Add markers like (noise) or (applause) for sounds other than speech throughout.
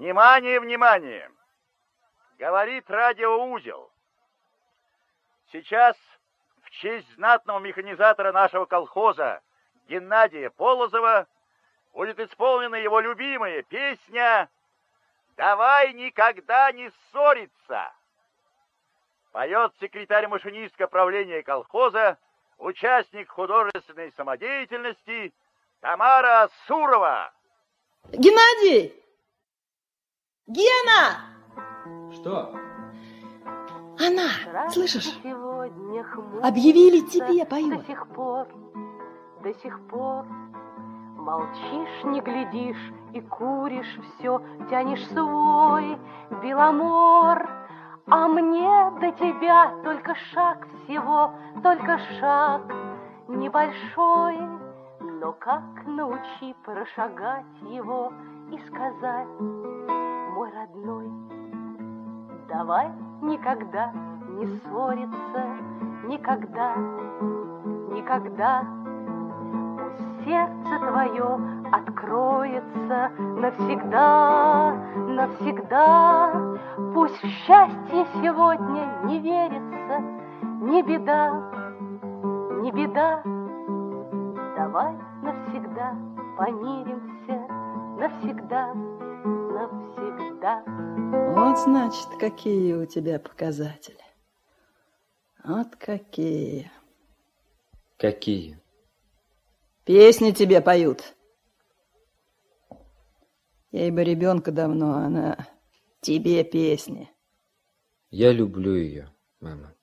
Внимание, внимание! Говорит радиоузел. Сейчас в честь знатного механизатора нашего колхоза Геннадия Полозова будет исполнена его любимая песня «Давай никогда не ссориться». Поет секретарь машинистского правления колхоза, участник художественной самодеятельности Тамара Сурова. Геннадий! Гена! Что? Она, слышишь? Объявили тебе, поет. До сих пор, до сих пор Молчишь, не глядишь и куришь все, Тянешь свой беломор. А мне до тебя только шаг всего, Только шаг небольшой. Но как научи прошагать его И сказать, Давай никогда не ссориться, Никогда, никогда сердце твое откроется навсегда, навсегда. Пусть в счастье сегодня не верится, не беда, не беда. Давай навсегда помиримся, навсегда, навсегда. Вот, значит, какие у тебя показатели. Вот какие. Какие? Песни тебе поют. Ей бы ребенка давно, она тебе песни. Я люблю ее, мама.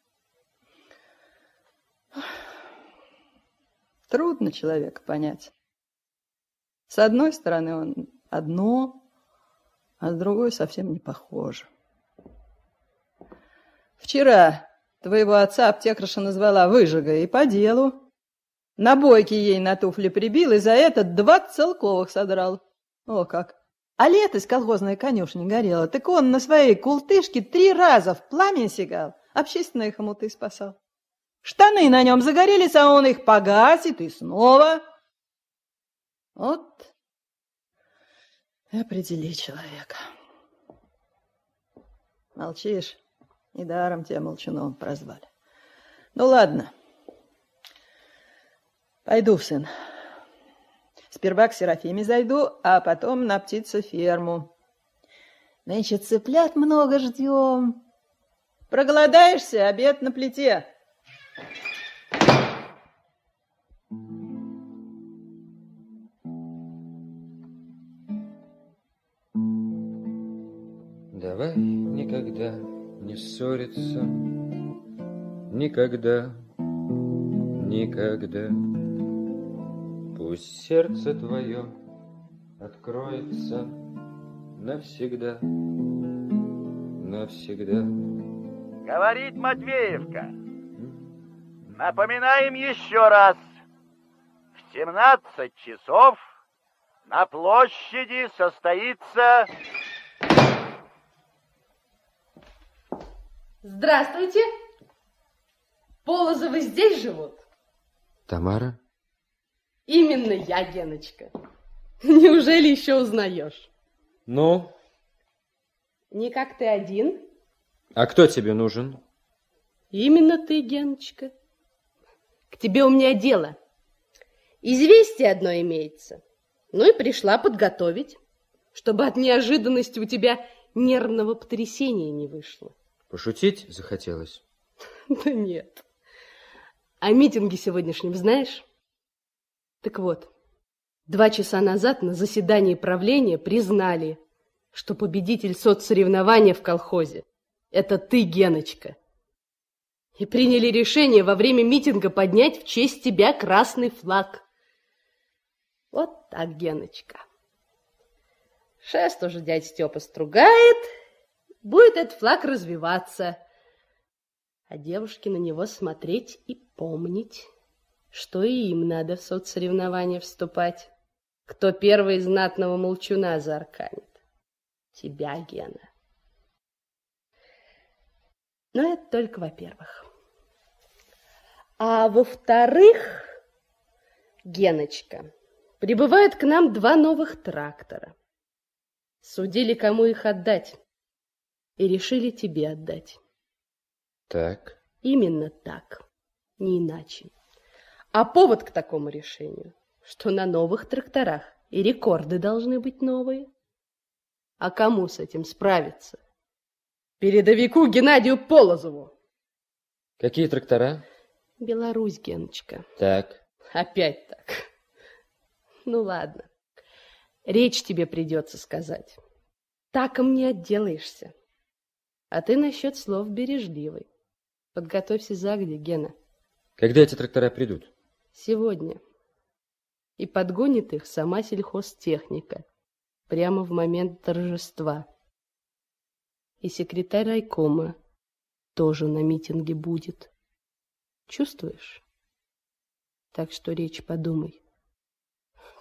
Трудно человека понять. С одной стороны, он одно, а с другой совсем не похоже. Вчера твоего отца аптекарша назвала выжигой, и по делу. На бойке ей на туфли прибил, и за это два целковых содрал. О как! А лето с колхозной конюшни горело, так он на своей култышке три раза в пламя сигал, общественные хомуты спасал. Штаны на нем загорелись, а он их погасит и снова. Вот определи человека. Молчишь, недаром тебя молчуном прозвали. Ну ладно, Пойду, сын. Сперва к Серафиме зайду, а потом на птицеферму. Нынче цыплят много ждем. Проголодаешься, обед на плите. Никогда не ссориться, никогда, никогда. Пусть сердце твое откроется навсегда, навсегда. Говорит Матвеевка. Напоминаем еще раз. В 17 часов на площади состоится... Здравствуйте. Полозовы здесь живут? Тамара? Именно я, Геночка. Неужели еще узнаешь? Ну? Не как ты один. А кто тебе нужен? Именно ты, Геночка. К тебе у меня дело. Известие одно имеется. Ну и пришла подготовить, чтобы от неожиданности у тебя нервного потрясения не вышло. Пошутить захотелось? (laughs) Да нет. О митинге сегодняшнем знаешь? Так вот, два часа назад на заседании правления признали, что победитель соцсоревнования в колхозе – это ты, Геночка. И приняли решение во время митинга поднять в честь тебя красный флаг. Вот так, Геночка. Шест уже дядь Степа стругает, будет этот флаг развиваться, а девушки на него смотреть и помнить что и им надо в соцсоревнования вступать. Кто первый знатного молчуна заарканит? Тебя, Гена. Но это только во-первых. А во-вторых, Геночка, прибывают к нам два новых трактора. Судили, кому их отдать. И решили тебе отдать. Так. Именно так, не иначе. А повод к такому решению, что на новых тракторах и рекорды должны быть новые. А кому с этим справиться? Передовику Геннадию Полозову. Какие трактора? Беларусь, Геночка. Так. Опять так. Ну ладно. Речь тебе придется сказать. Таком не отделаешься. А ты насчет слов бережливый. Подготовься загодя, Гена. Когда эти трактора придут? Сегодня. И подгонит их сама сельхозтехника. Прямо в момент торжества. И секретарь райкома тоже на митинге будет. Чувствуешь? Так что речь подумай.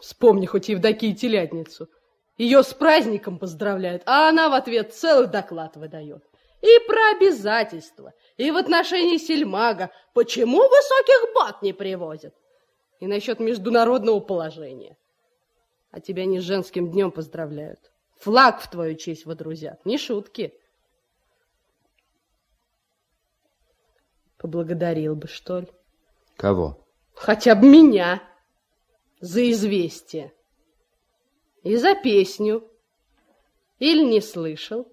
Вспомни хоть Евдокию Телятницу. Ее с праздником поздравляют, а она в ответ целый доклад выдает. И про обязательства, и в отношении сельмага. Почему высоких бат не привозят? И насчет международного положения. А тебя не с женским днем поздравляют. Флаг в твою честь водрузят. Не шутки. Поблагодарил бы, что ли? Кого? Хотя бы меня за известие. И за песню. Или не слышал?